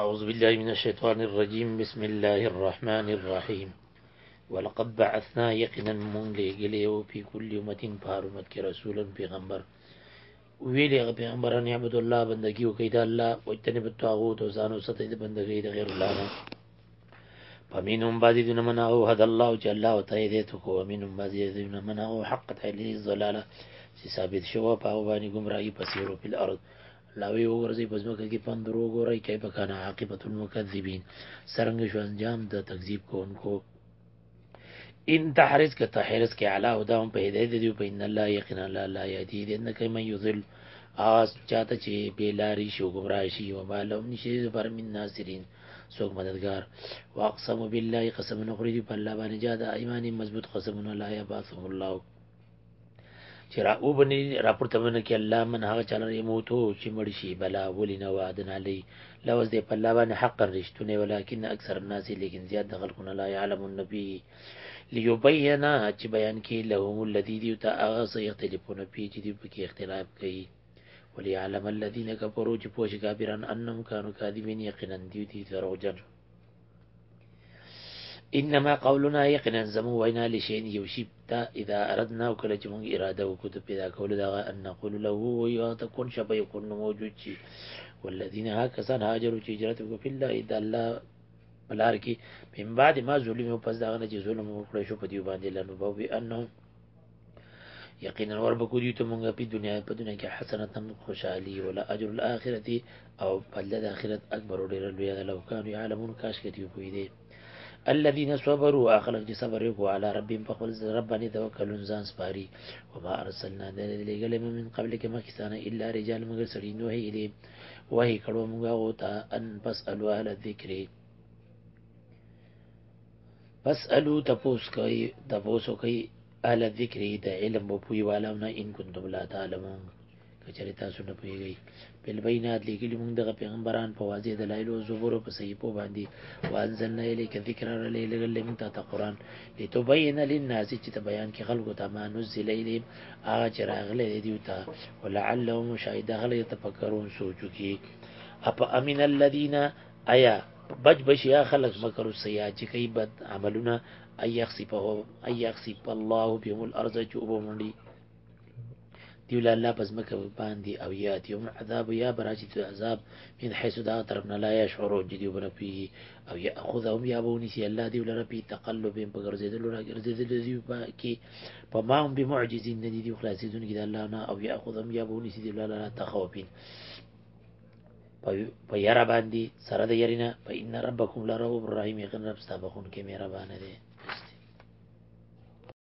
أعوذ بالله من الشيطان الرجيم بسم الله الرحمن الرحيم ولقد بعثنا يقنا من ليقليو في كل أمة فارمت كرسولا في غمبر ویلی هغه پیغمبران یعبد الله بندگی وکړي د الله او اجتنب الطاغوت او ځان وساتي د بندګۍ د غیر الله نه فمنهم بعض دون من او هد الله چې الله او تعالی دې تو کو منهم بعض دون من او حق تعالی ضلاله چې ثابت شو په باندې گمراهي پسیرو په الارض لاوی وګرځي په ځمکه کې پند ورو ګوري کای په کانا عاقبت المکذبین سرنګ شو انجام د تکذیب کوونکو ان تحرز که تحرز کې علا او داهم په هدایت دی په ان الله یقینا الله لا یهدی دې نه کوي من یذل آس چاته چې بیلاری شو گمراه شي و مالهم نشي پر من ناصرین څوک مددگار واقسم بالله قسم نخرج په الله باندې جاده ایمان مضبوط قسمونه لا یبعثهم الله چې را او بنی را پورته ونه کې الله من هغه چلر یموتو چې مړ شي بلا ولي نه وعدن علی لوز دې په الله باندې حق رښتونه ولکن اکثر الناس لیکن زیات د خلکو نه لا يعلم النبي ليبين چې بیان کې لهم الذي دي تا هغه سه اختلافونه پی چې دې په کې اختلاف کوي وليعلم الذين كفروا چې پوښ کافرن انهم كانوا كاذبين یقینا دي دي دروغجن انما قولنا یقینا زمو وینا لشین یو شی ته اذا اردنا وکړه چې موږ اراده وکړو ته پیدا کول دا ان نقول له هو یو ته کون شپه یو کون موجود شي والذین ها کسان هاجروا چې هجرت وکړو په الله اذا الله بلار کې من بعد ما ظلم او پس دا نه چې ظلم وکړي شو په دی باندې لنو بو انهم یقینا ور به کوجی ته مونږه په دنیا په دنیا کې حسنت هم خوشحالي ولا اجر الاخرت او بدله د اخرت اکبر ډیر لوی ده لو کانو یعلمون کاش کې دی پوی دی الذين صبروا اخلق چې صبر وکړو على ربهم په خپل رب باندې توکلون ځان سپاري وما ارسلنا لګل من قبل کې مخکستانه الا رجال مگر سړي نو هي دي وهي کړو موږ غوتا ان بس الوه الذکر فسألو تپوس کوي تپوسو کوي اهل ذکر د علم او پوی والو نه ان کنتم لا تعلمون کچری تاسو نه پویږئ بل بینات لیکلی موږ دغه پیغمبران په واضح دلایل او زبر په صحیفو باندې وانزلنا الیک ذکر را لېږل موږ ته قرآن لتبین للناس چې ته بیان کې خلکو ته ما نزل الیهم هغه چې راغلی دی دیو ته ولعلهم شاید هغه تفکرون سوچو کې اپ امن الذین ایا بچ بشي یا خلق مکر سیا چې کوي بد عملونه ایا خسفه ایا خسف الله بهم الارض چې وبمړي دی ول الله پس مکه باندې او یات یوم عذاب یا براشت عذاب من حيث دا طرف نه لا يشعرو جدي ورپی او ياخذهم یا بونی سی الله دی ول ربي تقلب په ګرځیدل را ګرځیدل دی کی په ما هم بمعجزین ندی دی خلاصیدون کی الله نه او ياخذهم یا بونی سی دی ول لا تخوفین په یاره باندې سره د یرینا په ان ربکم لرو ابراهیم یقین رب ستا بخون کې مهربان دی